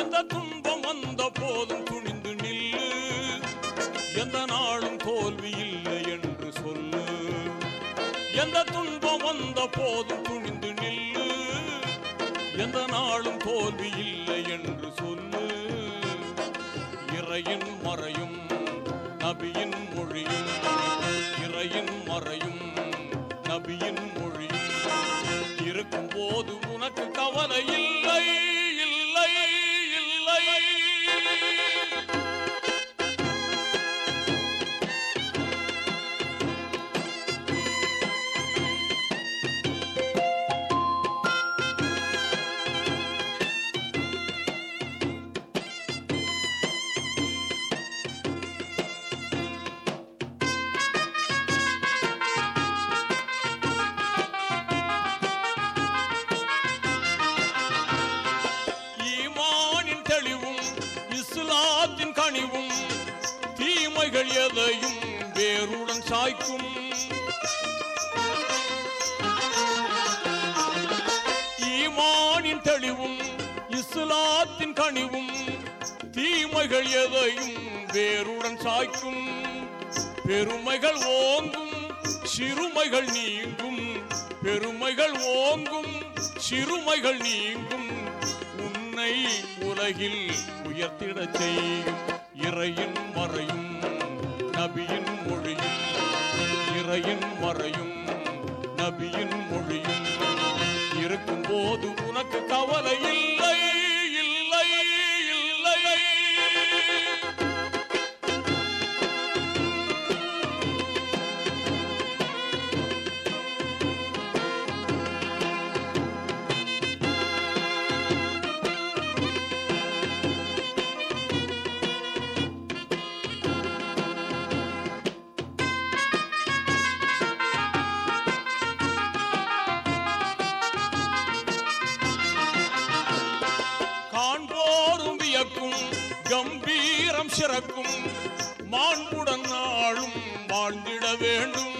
எந்த துன்பம் வந்த போதும் துணிந்து நில்லு. எந்த நாளும் தோல்வி இல்லை என்று சொல்லு. எந்த துன்பம் வந்த போதும் துணிந்து நில்லு. எந்த நாளும் தோல்வி இல்லை என்று சொல்லு. இறையின் மறையும் நபியின் மொழியும் தீமைகள் எதையும் வேருடன் சாய்க்கும். ஈமானின் தெளிவும் இஸ்லாத்தின் கனிவும் தீமைகள் எதையும் வேருடன் சாய்க்கும். பெருமைகள் ஓங்கும் சிறுமைகள் நீங்கும். பெருமைகள் ஓங்கும் சிறுமைகள் நீங்கும். உன்னை உலகில் உயர்த்திடச் செய்யும் இறையின் மறையும் கம்பீரம் சிறக்கும். மாண்புடன் நாளும் வாழ்ந்திட வேண்டும்.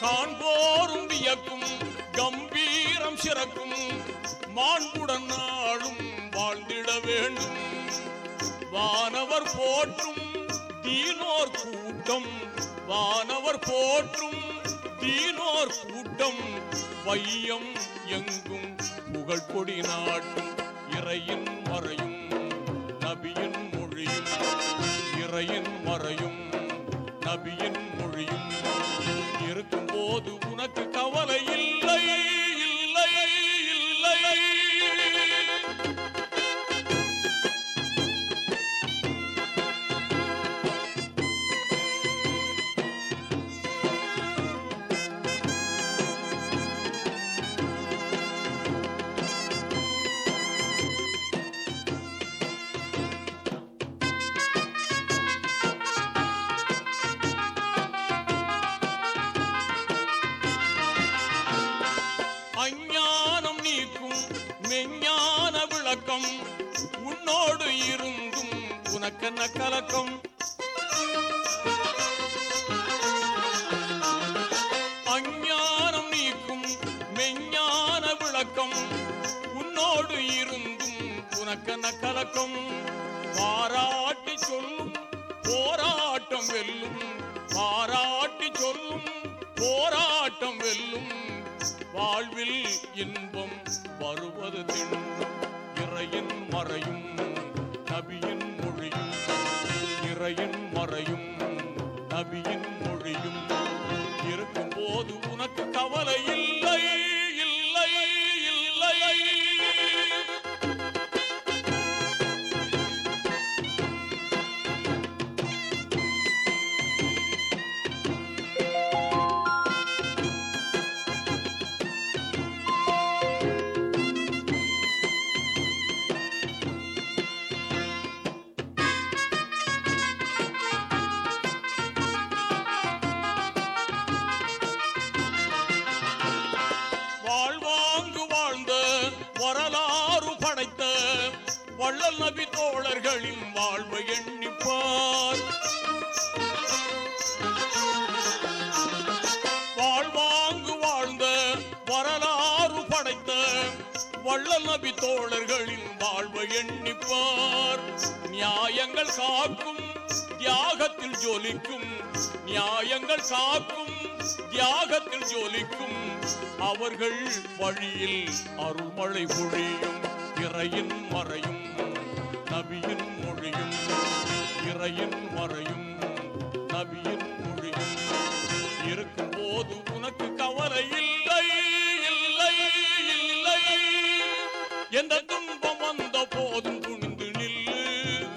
காண்போரும் வியக்கும் கம்பீரம் சிறக்கும். மாண்புடன் நாளும் வாழ்ந்திட வேண்டும். வானவர் போற்றும் தீனோர் கூட்டம். வானவர் போற்றும் தீனோர் கூட்டம். வையம் எங்கும் புகழ் கொடி நாட்டும் இறையின் மறையும் நபியின் மொழியும் இறையின் மறையும் நபியின் மொழியும். இருக்கும் போது உனக்கு கவலை உன்னோடு இருந்தும் உனக்கென்ன கலக்கம்? அஞ்ஞானம் நீக்கும் மெஞ்ஞான விளக்கம். உன்னோடு இருந்தும் உனக்கென்ன கலக்கம்? பாராட்டி சொல்லும் போராட்டம் வெல்லும். பாராட்டி சொல்லும் போராட்டம் வெல்லும். வாழ்வில் இன்பம் வருவது திண்ணும் இறையின் மறையும் நபியின் மொழியும் இறையின் மறையும் நபியின் மொழியும். இருக்கும் போது உனக்கு கவலை இல்லை. வரலாறு படைத்த வள்ளல் நபி தோழர்களின் வாழ்வை எண்ணிப்பார். வாழ்வாங்கு வாழ்ந்த வரலாறு படைத்த வள்ளல் நபி தோழர்களின் வாழ்வை எண்ணிப்பார். நியாயங்கள் காக்கும் தியாகத்தில் ஜொலிக்கும் நியாயங்கள் சாக்கும் தியாகத்தில் ஜொலிக்கும். அவர்கள் வழியில் அருள்மழை பொழியும் இறையின் மறையும் நபியின் மொழியும் இறையின் மறையும் நபியின் மொழியும். இருக்கும் போது உனக்கு கவலை இல்லை இல்லை இல்லை. எந்த துன்பம் வந்த போதும் துணிந்து நில்லு.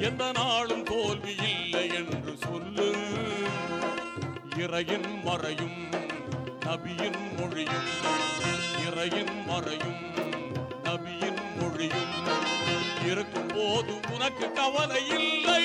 எந்த நாள் இறையின் மறையும் நபியின் மொழியும் இறையின் மறையும் நபியின் மொழியும். இருக்கும் போது உனக்கு கவலை இல்லை.